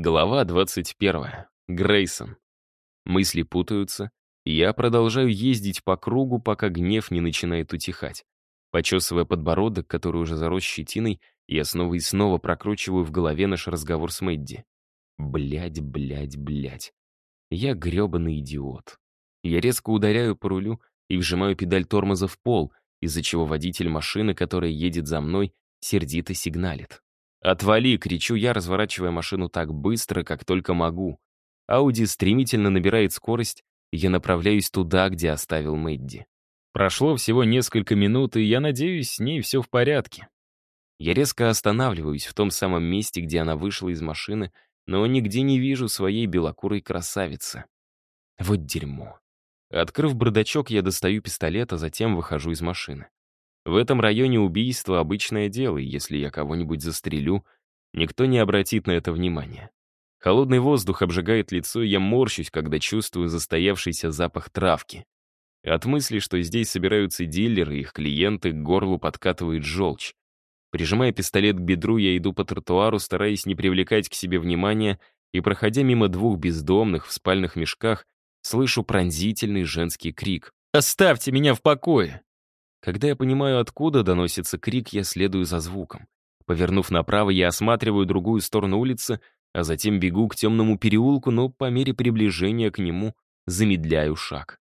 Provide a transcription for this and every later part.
Глава 21. Грейсон. Мысли путаются, и я продолжаю ездить по кругу, пока гнев не начинает утихать. Почесывая подбородок, который уже зарос щетиной, я снова и снова прокручиваю в голове наш разговор с Мэдди. Блять, блять, блять. Я грёбаный идиот. Я резко ударяю по рулю и вжимаю педаль тормоза в пол, из-за чего водитель машины, которая едет за мной, сердито сигналит. «Отвали!» — кричу я, разворачивая машину так быстро, как только могу. Ауди стремительно набирает скорость, и я направляюсь туда, где оставил Мэдди. Прошло всего несколько минут, и я надеюсь, с ней все в порядке. Я резко останавливаюсь в том самом месте, где она вышла из машины, но нигде не вижу своей белокурой красавицы. Вот дерьмо. Открыв бардачок, я достаю пистолет, а затем выхожу из машины. В этом районе убийство — обычное дело, и если я кого-нибудь застрелю, никто не обратит на это внимания. Холодный воздух обжигает лицо, и я морщусь, когда чувствую застоявшийся запах травки. От мысли, что здесь собираются дилеры и их клиенты, к горлу подкатывает желчь. Прижимая пистолет к бедру, я иду по тротуару, стараясь не привлекать к себе внимания, и, проходя мимо двух бездомных в спальных мешках, слышу пронзительный женский крик. «Оставьте меня в покое!» Когда я понимаю, откуда доносится крик, я следую за звуком. Повернув направо, я осматриваю другую сторону улицы, а затем бегу к темному переулку, но по мере приближения к нему замедляю шаг.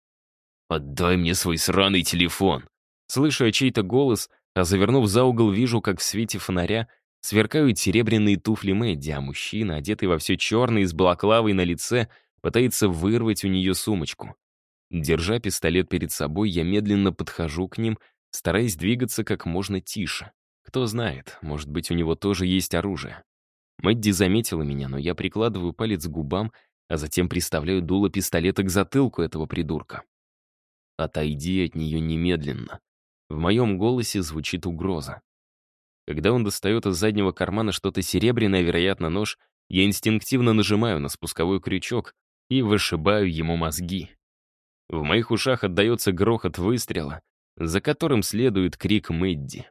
«Отдай мне свой сраный телефон!» Слышу чей-то голос, а завернув за угол, вижу, как в свете фонаря сверкают серебряные туфли Мэдди, а мужчина, одетый во все черное и с балаклавой на лице, пытается вырвать у нее сумочку. Держа пистолет перед собой, я медленно подхожу к ним, стараясь двигаться как можно тише. Кто знает, может быть, у него тоже есть оружие. Мэдди заметила меня, но я прикладываю палец к губам, а затем приставляю дуло пистолета к затылку этого придурка. «Отойди от нее немедленно». В моем голосе звучит угроза. Когда он достает из заднего кармана что-то серебряное, вероятно, нож, я инстинктивно нажимаю на спусковой крючок и вышибаю ему мозги. В моих ушах отдается грохот выстрела, за которым следует крик Мэдди.